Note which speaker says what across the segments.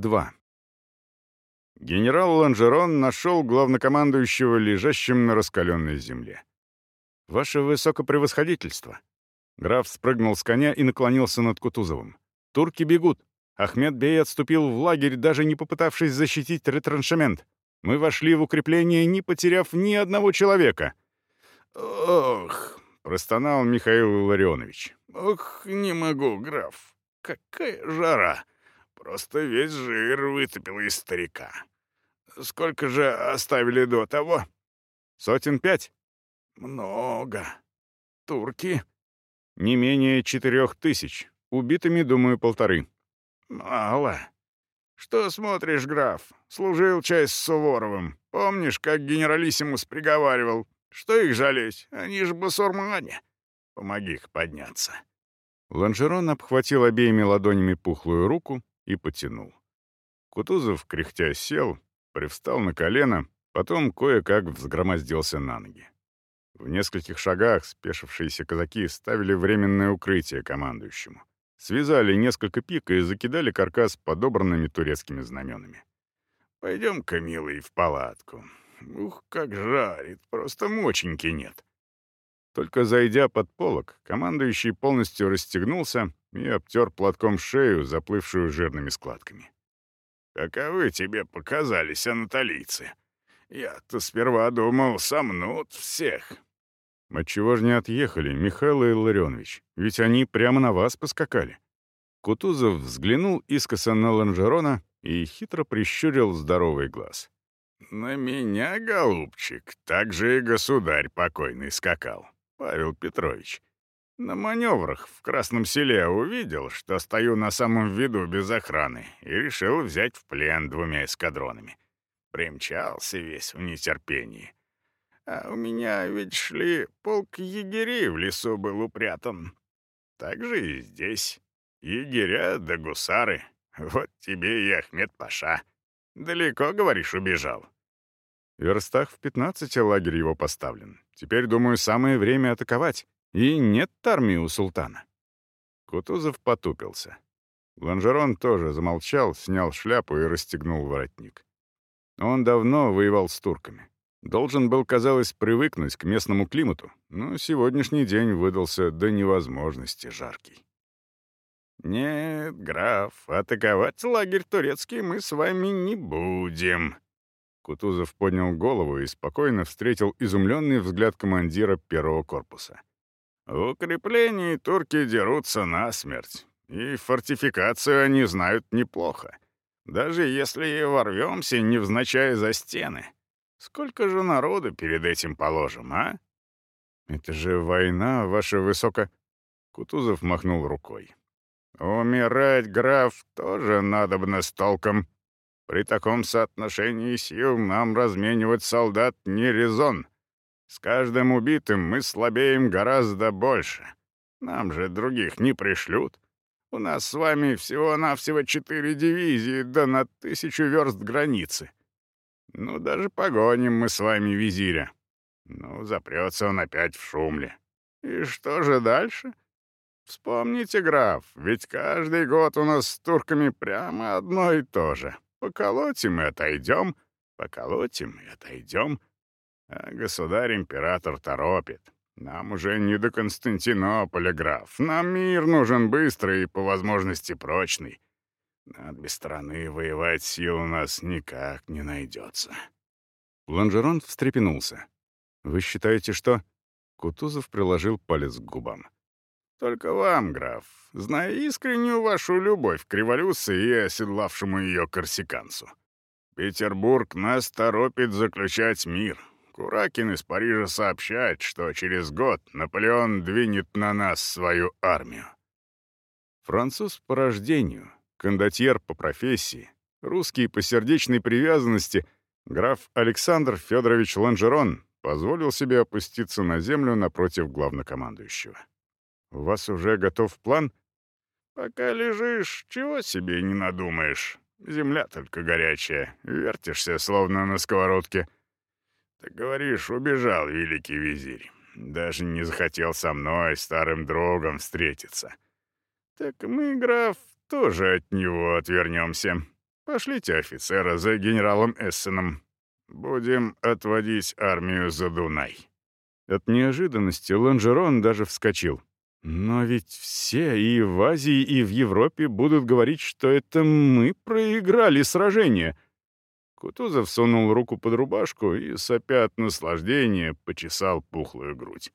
Speaker 1: 2. Генерал Ланжерон нашел главнокомандующего лежащим на раскаленной земле. «Ваше высокопревосходительство!» Граф спрыгнул с коня и наклонился над Кутузовым. «Турки бегут. Ахмед Бей отступил в лагерь, даже не попытавшись защитить ретраншемент. Мы вошли в укрепление, не потеряв ни одного человека».
Speaker 2: «Ох!» — простонал Михаил Илларионович. «Ох, не могу, граф. Какая жара! Просто весь жир вытопил из старика. Сколько же оставили до того?»
Speaker 1: «Сотен пять».
Speaker 2: «Много. Турки?»
Speaker 1: «Не менее четырех тысяч. Убитыми, думаю, полторы».
Speaker 2: «Мало. Что смотришь, граф? Служил часть с Суворовым. Помнишь, как генералиссимус приговаривал? Что их жалеть? Они же басурмане. Помоги их подняться».
Speaker 1: Ланжерон обхватил обеими ладонями пухлую руку и потянул. Кутузов, кряхтя, сел, привстал на колено, потом кое-как взгромоздился на ноги. В нескольких шагах спешившиеся казаки ставили временное укрытие командующему. Связали несколько пик и закидали каркас подобранными турецкими знаменами.
Speaker 2: «Пойдем-ка, милый, в палатку. Ух, как жарит, просто моченьки нет».
Speaker 1: Только зайдя под полок, командующий полностью расстегнулся и обтер платком шею, заплывшую жирными складками.
Speaker 2: «Каковы тебе показались анатолийцы? Я-то сперва думал, сомнут всех».
Speaker 1: «Отчего же не отъехали, Михаил Илларионович? Ведь они прямо на вас поскакали». Кутузов взглянул искоса на Ланжерона и хитро прищурил здоровый глаз.
Speaker 2: «На меня, голубчик, так же и государь покойный скакал, Павел Петрович. На маневрах в Красном селе увидел, что стою на самом виду без охраны, и решил взять в плен двумя эскадронами. Примчался весь в нетерпении. А у меня, ведь шли, полк егерей в лесу был упрятан. Так же и здесь. Егеря да гусары. Вот тебе и Ахмед Паша. Далеко, говоришь, убежал?
Speaker 1: Верстах в пятнадцати лагерь его поставлен. Теперь, думаю, самое время атаковать. И нет армии у султана». Кутузов потупился. Ланжерон тоже замолчал, снял шляпу и расстегнул воротник. Он давно воевал с турками. Должен был, казалось, привыкнуть к местному климату, но сегодняшний день выдался до невозможности жаркий.
Speaker 2: «Нет, граф, атаковать лагерь турецкий мы с вами не будем».
Speaker 1: Кутузов поднял голову и спокойно встретил изумленный взгляд командира первого корпуса.
Speaker 2: В укреплении турки дерутся насмерть, и фортификацию они знают неплохо. Даже если и ворвемся, невзначай за стены. Сколько же народу перед этим положим, а?
Speaker 1: Это же война, ваше высоко... Кутузов махнул рукой.
Speaker 2: Умирать, граф, тоже надобно с толком. При таком соотношении сил нам разменивать солдат не резон. С каждым убитым мы слабеем гораздо больше. Нам же других не пришлют. У нас с вами всего-навсего четыре дивизии, да на тысячу верст границы. Ну, даже погоним мы с вами визиря. Ну, запрется он опять в шумле. И что же дальше? Вспомните, граф, ведь каждый год у нас с турками прямо одно и то же. Поколотим и отойдем, поколотим и отойдем — а государь-император торопит. Нам уже не до Константинополя, граф. Нам мир нужен быстрый и, по возможности, прочный. Над без страны воевать сил у нас никак не найдется.
Speaker 1: Ланжерон встрепенулся. «Вы считаете, что...» Кутузов приложил палец к губам.
Speaker 2: «Только вам, граф, зная искреннюю вашу любовь к революции и оседлавшему ее корсиканцу. Петербург нас торопит заключать мир, Куракин из Парижа сообщает, что через год Наполеон двинет на нас свою армию.
Speaker 1: Француз по рождению, кондотьер по профессии, русский по сердечной привязанности, граф Александр Федорович Ланжерон позволил себе опуститься на землю напротив главнокомандующего. «У вас уже готов план?»
Speaker 2: «Пока лежишь, чего себе не надумаешь. Земля только горячая, вертишься, словно на сковородке». «Ты говоришь, убежал великий визирь. Даже не захотел со мной, старым другом, встретиться. Так мы, граф, тоже от него отвернемся. Пошлите офицера за генералом Эссеном. Будем отводить армию за Дунай».
Speaker 1: От неожиданности Ланжерон даже вскочил. «Но ведь все и в Азии, и в Европе будут говорить, что это мы проиграли сражение». Кутузов сунул руку под рубашку и, сопя от наслаждения, почесал пухлую грудь.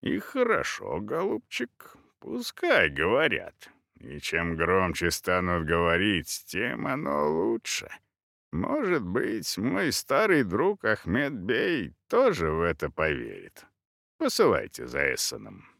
Speaker 2: «И хорошо, голубчик, пускай говорят. И чем громче станут говорить, тем оно лучше. Может быть, мой старый друг Ахмед Бей тоже в это поверит. Посылайте за Эссеном».